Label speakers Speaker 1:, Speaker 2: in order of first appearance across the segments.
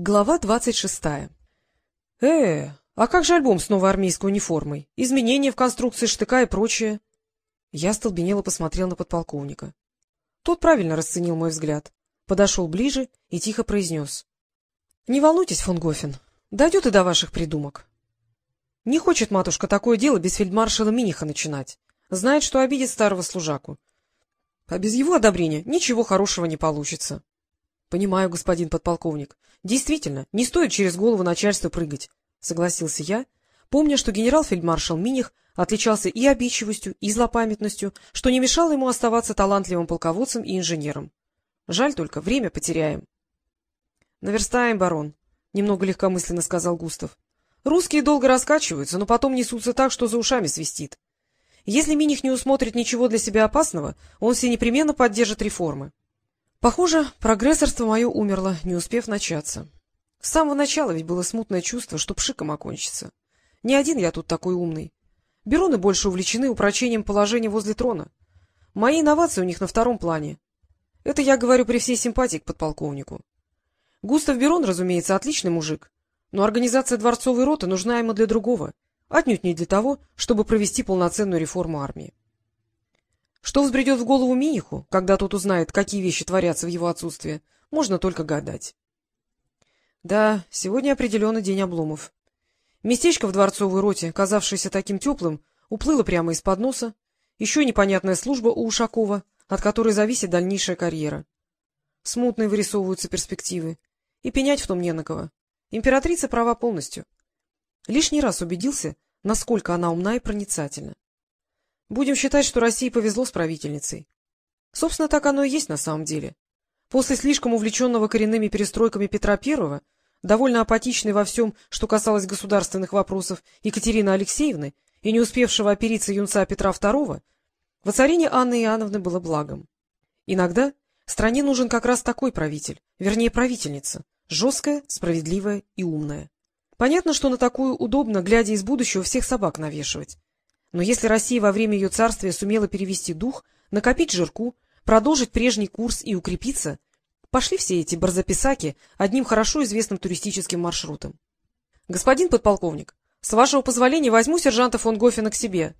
Speaker 1: Глава двадцать шестая. Э, а как же альбом с новой армейской униформой? Изменения в конструкции штыка и прочее? Я столбенело посмотрел на подполковника. Тот правильно расценил мой взгляд, подошел ближе и тихо произнес. — Не волнуйтесь, фон Гофен, дойдет и до ваших придумок. Не хочет матушка такое дело без фельдмаршала Миниха начинать. Знает, что обидит старого служаку. А без его одобрения ничего хорошего не получится. — Понимаю, господин подполковник. Действительно, не стоит через голову начальства прыгать, — согласился я, помня, что генерал-фельдмаршал Миних отличался и обидчивостью, и злопамятностью, что не мешало ему оставаться талантливым полководцем и инженером. Жаль только, время потеряем. — Наверстаем, барон, — немного легкомысленно сказал Густав. — Русские долго раскачиваются, но потом несутся так, что за ушами свистит. Если Миних не усмотрит ничего для себя опасного, он все непременно поддержит реформы. Похоже, прогрессорство мое умерло, не успев начаться. С самого начала ведь было смутное чувство, что пшиком окончится. Не один я тут такой умный. Бероны больше увлечены упрочением положения возле трона. Мои инновации у них на втором плане. Это я говорю при всей симпатии к подполковнику. Густав Берон, разумеется, отличный мужик, но организация дворцовой роты нужна ему для другого, отнюдь не для того, чтобы провести полноценную реформу армии. Что взбредет в голову Миниху, когда тот узнает, какие вещи творятся в его отсутствие, можно только гадать. Да, сегодня определенный день обломов. Местечко в дворцовой роте, казавшееся таким теплым, уплыло прямо из-под носа. Еще непонятная служба у Ушакова, от которой зависит дальнейшая карьера. Смутные вырисовываются перспективы. И пенять в том не на кого. Императрица права полностью. Лишний раз убедился, насколько она умна и проницательна. Будем считать, что России повезло с правительницей. Собственно, так оно и есть на самом деле. После слишком увлеченного коренными перестройками Петра I, довольно апатичной во всем, что касалось государственных вопросов Екатерины Алексеевны и не успевшего опериться юнца Петра II, воцарение Анны Иоанновны было благом. Иногда стране нужен как раз такой правитель, вернее правительница, жесткая, справедливая и умная. Понятно, что на такую удобно, глядя из будущего, всех собак навешивать. Но если Россия во время ее царствия сумела перевести дух, накопить жирку, продолжить прежний курс и укрепиться, пошли все эти барзаписаки одним хорошо известным туристическим маршрутом. — Господин подполковник, с вашего позволения возьму сержанта фон Гофена к себе.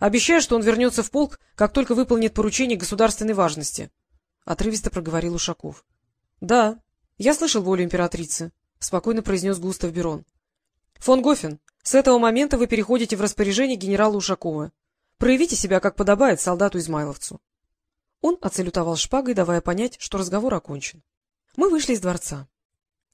Speaker 1: Обещаю, что он вернется в полк, как только выполнит поручение государственной важности, — отрывисто проговорил Ушаков. — Да, я слышал волю императрицы, — спокойно произнес Густав Берон. — Фон Гофен, с этого момента вы переходите в распоряжение генерала Ушакова. Проявите себя, как подобает солдату-измайловцу. Он оцелютовал шпагой, давая понять, что разговор окончен. Мы вышли из дворца.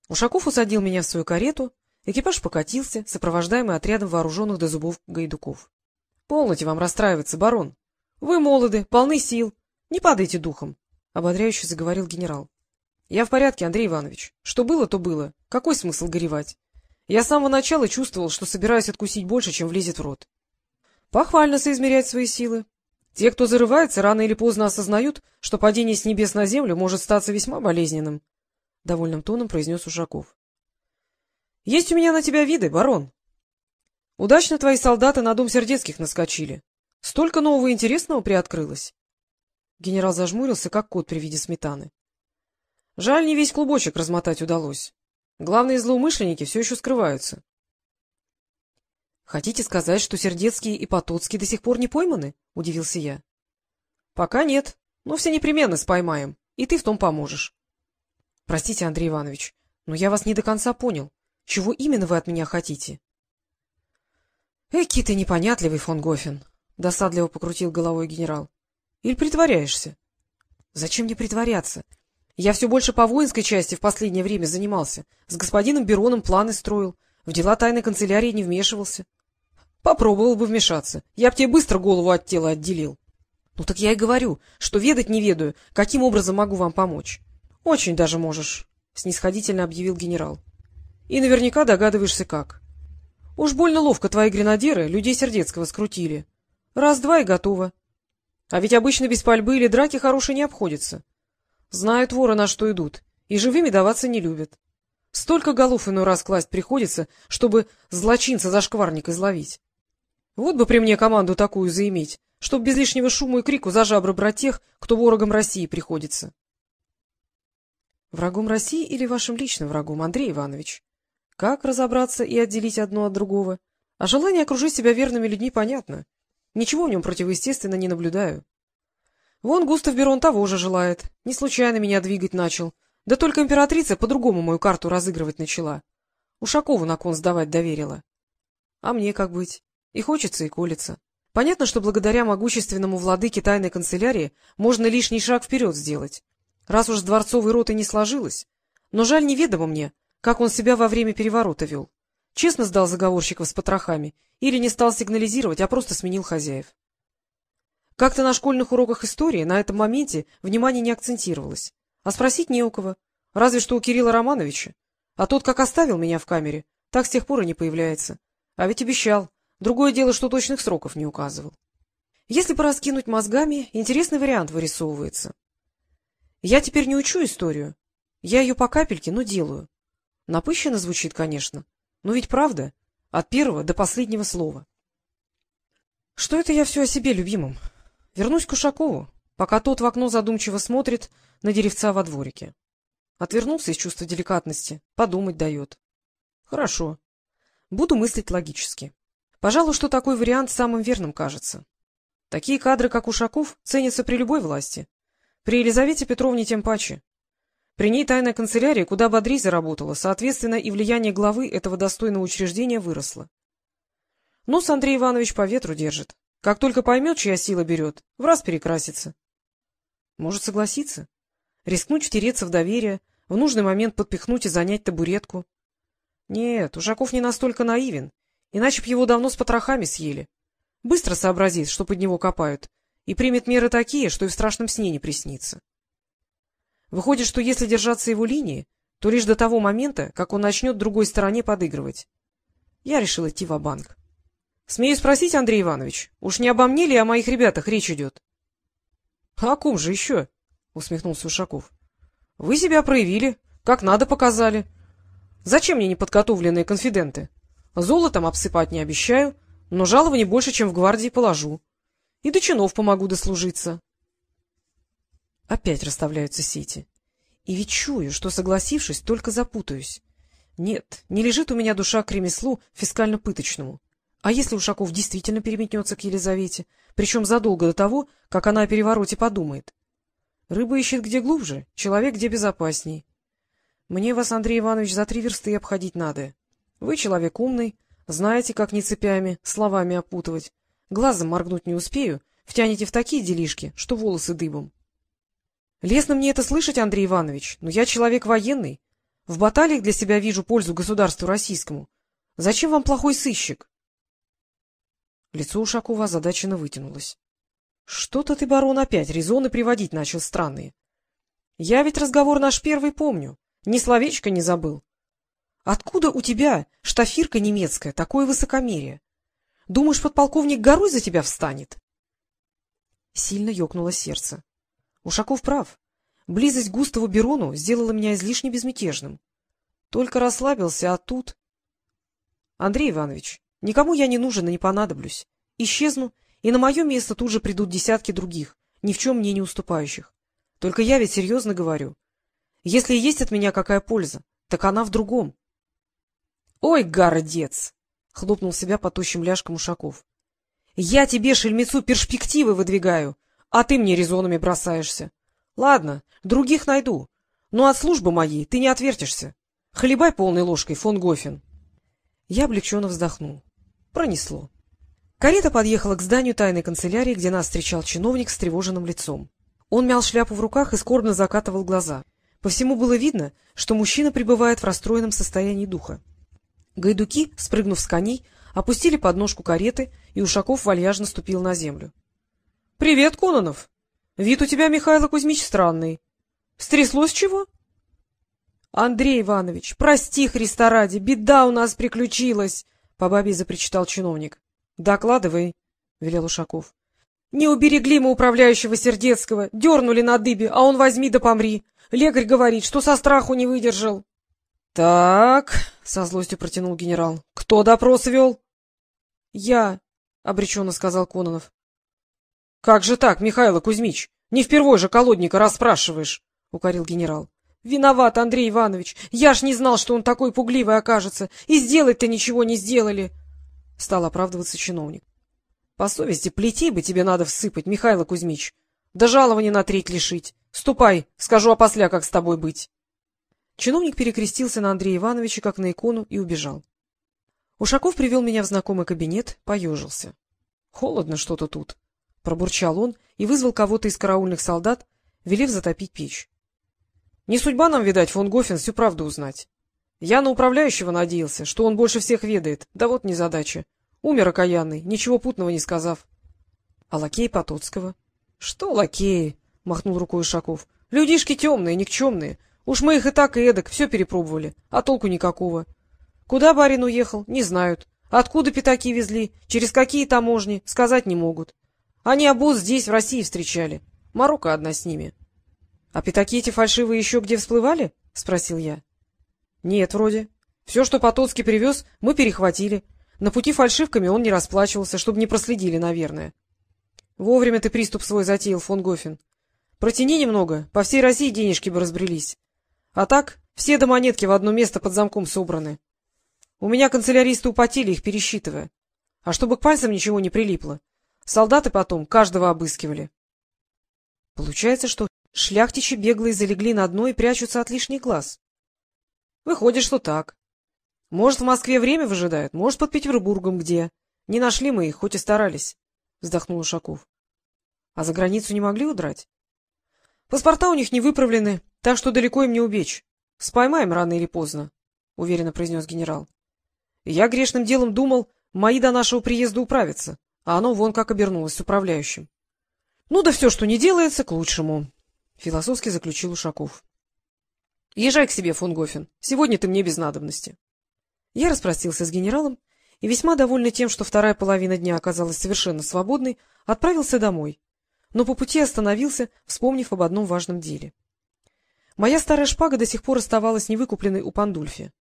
Speaker 1: Ушаков усадил меня в свою карету, экипаж покатился, сопровождаемый отрядом вооруженных до зубов гайдуков. — Полноте вам расстраиваться, барон. Вы молоды, полны сил. Не падайте духом, — ободряюще заговорил генерал. — Я в порядке, Андрей Иванович. Что было, то было. Какой смысл горевать? Я с самого начала чувствовал, что собираюсь откусить больше, чем влезет в рот. Похвально соизмерять свои силы. Те, кто зарывается, рано или поздно осознают, что падение с небес на землю может статься весьма болезненным, — довольным тоном произнес Ушаков. — Есть у меня на тебя виды, барон. Удачно твои солдаты на дом сердецких наскочили. Столько нового интересного приоткрылось. Генерал зажмурился, как кот при виде сметаны. Жаль, не весь клубочек размотать удалось. Главные злоумышленники все еще скрываются. — Хотите сказать, что Сердецкий и Потоцкий до сих пор не пойманы? — удивился я. — Пока нет, но все непременно споймаем, и ты в том поможешь. — Простите, Андрей Иванович, но я вас не до конца понял. Чего именно вы от меня хотите? — Эки ты непонятливый, фон Гофен, — досадливо покрутил головой генерал. — Или притворяешься? — Зачем мне притворяться? — я все больше по воинской части в последнее время занимался, с господином Бероном планы строил, в дела тайной канцелярии не вмешивался. Попробовал бы вмешаться, я б тебе быстро голову от тела отделил. Ну так я и говорю, что ведать не ведаю, каким образом могу вам помочь. — Очень даже можешь, — снисходительно объявил генерал. — И наверняка догадываешься, как. Уж больно ловко твои гренадеры людей Сердецкого скрутили. Раз-два и готово. А ведь обычно без пальбы или драки хорошие не обходится. Знают воры, на что идут, и живыми даваться не любят. Столько голов иной раз класть приходится, чтобы злочинца-зашкварник изловить. Вот бы при мне команду такую заиметь, чтоб без лишнего шума и крику за жабры брать тех, кто ворогом России приходится. — Врагом России или вашим личным врагом, Андрей Иванович? Как разобраться и отделить одно от другого? А желание окружить себя верными людьми понятно. Ничего в нем противоестественно не наблюдаю. Вон Густав Берон того же желает. Не случайно меня двигать начал. Да только императрица по-другому мою карту разыгрывать начала. Ушакову на кон сдавать доверила. А мне как быть? И хочется, и колется. Понятно, что благодаря могущественному владыке тайной канцелярии можно лишний шаг вперед сделать, раз уж с дворцовой ротой не сложилось. Но жаль неведомо мне, как он себя во время переворота вел. Честно сдал заговорщиков с потрохами или не стал сигнализировать, а просто сменил хозяев. Как-то на школьных уроках истории на этом моменте внимание не акцентировалось. А спросить не у кого, разве что у Кирилла Романовича. А тот, как оставил меня в камере, так с тех пор и не появляется. А ведь обещал, Другое дело, что точных сроков не указывал. Если пораскинуть мозгами, интересный вариант вырисовывается. Я теперь не учу историю. Я ее по капельке, но делаю. Напыщенно звучит, конечно, но ведь правда, от первого до последнего слова. Что это я все о себе любимом? Вернусь к Ушакову, пока тот в окно задумчиво смотрит на деревца во дворике. Отвернулся из чувства деликатности, подумать дает. Хорошо. Буду мыслить логически. Пожалуй, что такой вариант самым верным кажется. Такие кадры, как Ушаков, ценятся при любой власти. При Елизавете Петровне тем паче. При ней тайная канцелярия куда бодрее заработала, соответственно, и влияние главы этого достойного учреждения выросло. Нос Андрей Иванович по ветру держит. Как только поймет, чья сила берет, в раз перекрасится. Может согласиться? Рискнуть втереться в доверие, в нужный момент подпихнуть и занять табуретку? Нет, Ушаков не настолько наивен Иначе б его давно с потрохами съели. Быстро сообразит, что под него копают, и примет меры такие, что и в страшном сне не приснится. Выходит, что если держаться его линии, то лишь до того момента, как он начнет другой стороне подыгрывать. Я решил идти в банк Смею спросить, Андрей Иванович, уж не обо мне ли о моих ребятах речь идет? — А о ком же еще? — усмехнулся Ушаков. — Вы себя проявили, как надо показали. Зачем мне неподготовленные конфиденты? — Золотом обсыпать не обещаю, но жалование больше, чем в гвардии положу. И до чинов помогу дослужиться. Опять расставляются сети. И ведь чую, что, согласившись, только запутаюсь. Нет, не лежит у меня душа к ремеслу фискально-пыточному. А если Ушаков действительно переметнется к Елизавете, причем задолго до того, как она о перевороте подумает? Рыба ищет где глубже, человек где безопасней. Мне вас, Андрей Иванович, за три версты обходить надо. Вы человек умный, знаете, как не цепями, словами опутывать. Глазом моргнуть не успею, втянете в такие делишки, что волосы дыбом. Лестно мне это слышать, Андрей Иванович, но я человек военный. В баталиях для себя вижу пользу государству российскому. Зачем вам плохой сыщик? Лицо Ушакова озадаченно вытянулось. — Что-то ты, барон, опять резоны приводить начал странные. Я ведь разговор наш первый помню, ни словечко не забыл. Откуда у тебя, штафирка немецкая, такое высокомерие? Думаешь, подполковник горой за тебя встанет? Сильно ёкнуло сердце. Ушаков прав. Близость Густаву Берону сделала меня излишне безмятежным. Только расслабился, а тут... Андрей Иванович, никому я не нужен и не понадоблюсь. Исчезну, и на мое место тут же придут десятки других, ни в чем мне не уступающих. Только я ведь серьезно говорю. Если есть от меня какая польза, так она в другом. — Ой, гордец! — хлопнул себя по тощим ляжкам Ушаков. — Я тебе, шельмецу, перспективы выдвигаю, а ты мне резонами бросаешься. Ладно, других найду, но от службы моей ты не отвертишься. Хлебай полной ложкой, фон Гофен. Я облегченно вздохнул. Пронесло. Карета подъехала к зданию тайной канцелярии, где нас встречал чиновник с тревоженным лицом. Он мял шляпу в руках и скорбно закатывал глаза. По всему было видно, что мужчина пребывает в расстроенном состоянии духа. Гайдуки, спрыгнув с коней, опустили подножку кареты, и Ушаков вальяжно ступил на землю. — Привет, Кононов! Вид у тебя, Михаил Кузьмич, странный. Стряслось чего? — Андрей Иванович, прости, Христа ради, беда у нас приключилась! — по бабе запричитал чиновник. — Докладывай, — велел Ушаков. — Не уберегли мы управляющего Сердецкого, дернули на дыбе, а он возьми да помри. Лекарь говорит, что со страху не выдержал. — Так, — со злостью протянул генерал, — кто допрос вел? — Я, — обреченно сказал Кононов. — Как же так, Михаил Кузьмич? Не впервой же колодника расспрашиваешь, — укорил генерал. —— Виноват, Андрей Иванович. Я ж не знал, что он такой пугливый окажется. И сделать-то ничего не сделали. Стал оправдываться чиновник. — По совести плетей бы тебе надо всыпать, Михайло Кузьмич. Да жалования на треть лишить. Ступай, скажу опосля, как с тобой быть. Чиновник перекрестился на Андрея Ивановича, как на икону, и убежал. Ушаков привел меня в знакомый кабинет, поежился. — Холодно что-то тут, — пробурчал он и вызвал кого-то из караульных солдат, велев затопить печь. Не судьба нам, видать, фон Гофен всю правду узнать. Я на управляющего надеялся, что он больше всех ведает, да вот незадача. Умер окаянный, ничего путного не сказав. А лакей Потоцкого? — Что лакеи? — махнул рукой Ишаков. — Людишки темные, никчемные. Уж мы их и так и эдак все перепробовали, а толку никакого. Куда барин уехал, не знают. Откуда пятаки везли, через какие таможни, сказать не могут. Они обоз здесь, в России, встречали. Марокко одна с ними. — А пятаки эти фальшивые еще где всплывали? — спросил я. — Нет, вроде. Все, что Потоцкий привез, мы перехватили. На пути фальшивками он не расплачивался, чтобы не проследили, наверное. Вовремя ты приступ свой затеял, фон Гофен. Протяни немного, по всей России денежки бы разбрелись. А так все до монетки в одно место под замком собраны. У меня канцеляристы употели их, пересчитывая. А чтобы к пальцам ничего не прилипло. Солдаты потом каждого обыскивали. Получается, что Шляхтичи беглые залегли на дно и прячутся от лишних глаз. Выходит, что так. Может, в Москве время выжидают, может, под Петербургом где. Не нашли мы их, хоть и старались, — вздохнул Ушаков. А за границу не могли удрать? Паспорта у них не выправлены, так что далеко им не убечь. Споймаем рано или поздно, — уверенно произнес генерал. Я грешным делом думал, мои до нашего приезда управятся, а оно вон как обернулось с управляющим. Ну да все, что не делается, к лучшему. — философски заключил Ушаков. — Езжай к себе, фон Гофен. Сегодня ты мне без надобности. Я распростился с генералом и, весьма довольный тем, что вторая половина дня оказалась совершенно свободной, отправился домой, но по пути остановился, вспомнив об одном важном деле. Моя старая шпага до сих пор оставалась невыкупленной у Пандульфи,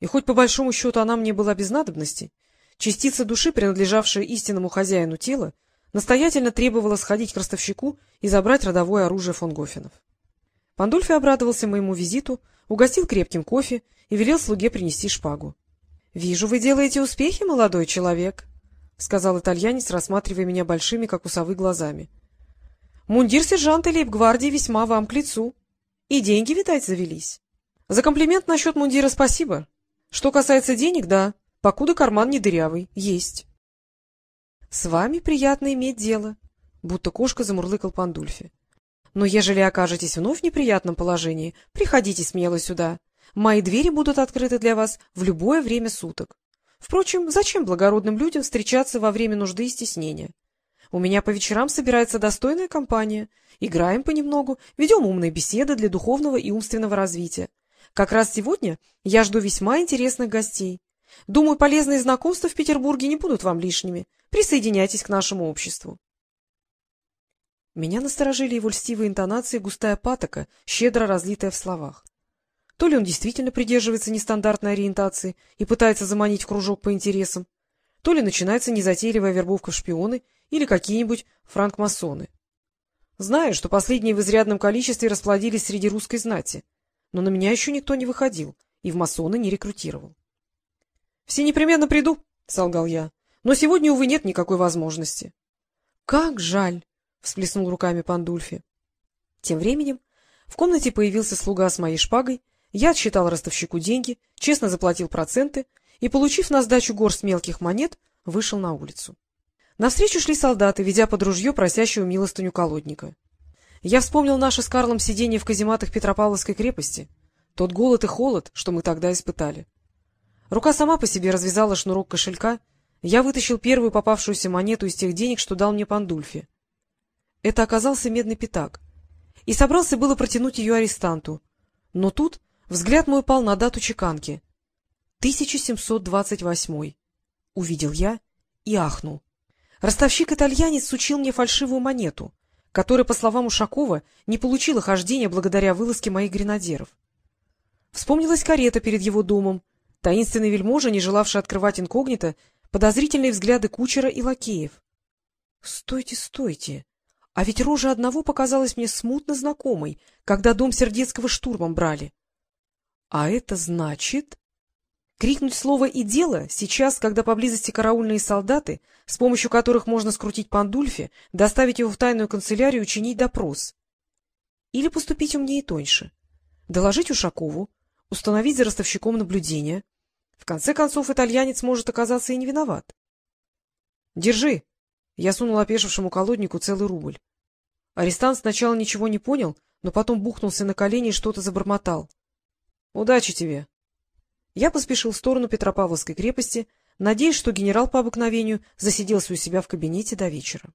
Speaker 1: и хоть по большому счету она мне была без надобности, частица души, принадлежавшая истинному хозяину тела, настоятельно требовала сходить к ростовщику и забрать родовое оружие фон Гофенов. Пандульфи обрадовался моему визиту, угостил крепким кофе и велел слуге принести шпагу. — Вижу, вы делаете успехи, молодой человек, — сказал итальянец, рассматривая меня большими, как у совы, глазами. — Мундир сержанта лейб-гвардии весьма вам к лицу. И деньги, видать, завелись. За комплимент насчет мундира спасибо. Что касается денег, да, покуда карман не дырявый, есть. — С вами приятно иметь дело, — будто кошка замурлыкал Пандульфи. — Но ежели окажетесь вновь в неприятном положении, приходите смело сюда. Мои двери будут открыты для вас в любое время суток. Впрочем, зачем благородным людям встречаться во время нужды и стеснения? У меня по вечерам собирается достойная компания. Играем понемногу, ведем умные беседы для духовного и умственного развития. Как раз сегодня я жду весьма интересных гостей. Думаю, полезные знакомства в Петербурге не будут вам лишними. Присоединяйтесь к нашему обществу. Меня насторожили его льстивые интонации густая патока, щедро разлитая в словах. То ли он действительно придерживается нестандартной ориентации и пытается заманить в кружок по интересам, то ли начинается незатейливая вербовка в шпионы или какие-нибудь франкмасоны. Знаю, что последние в изрядном количестве расплодились среди русской знати, но на меня еще никто не выходил и в масоны не рекрутировал. — Все непременно приду, — солгал я. Но сегодня, увы, нет никакой возможности. — Как жаль! — всплеснул руками Пандульфи. Тем временем в комнате появился слуга с моей шпагой, я отсчитал ростовщику деньги, честно заплатил проценты и, получив на сдачу горсть мелких монет, вышел на улицу. Навстречу шли солдаты, ведя под ружье просящего милостыню колодника. Я вспомнил наше с Карлом сидение в казематах Петропавловской крепости, тот голод и холод, что мы тогда испытали. Рука сама по себе развязала шнурок кошелька — я вытащил первую попавшуюся монету из тех денег, что дал мне Пандульфи. Это оказался медный пятак. И собрался было протянуть ее арестанту. Но тут взгляд мой упал на дату чеканки. 1728. Увидел я и ахнул. Ростовщик-итальянец сучил мне фальшивую монету, которая, по словам Ушакова, не получила хождения благодаря вылазке моих гренадеров. Вспомнилась карета перед его домом, таинственный вельможа, не желавший открывать инкогнито, подозрительные взгляды кучера и лакеев. — Стойте, стойте! А ведь рожа одного показалась мне смутно знакомой, когда дом Сердецкого штурмом брали. А это значит... Крикнуть слово «и дело» сейчас, когда поблизости караульные солдаты, с помощью которых можно скрутить Пандульфи, доставить его в тайную канцелярию и учинить допрос. Или поступить умнее и тоньше. Доложить Ушакову, установить за ростовщиком наблюдение. В конце концов, итальянец может оказаться и не виноват. — Держи! — я сунул опешившему колоднику целый рубль. Арестант сначала ничего не понял, но потом бухнулся на колени и что-то забормотал. — Удачи тебе! Я поспешил в сторону Петропавловской крепости, надеясь, что генерал по обыкновению засиделся у себя в кабинете до вечера.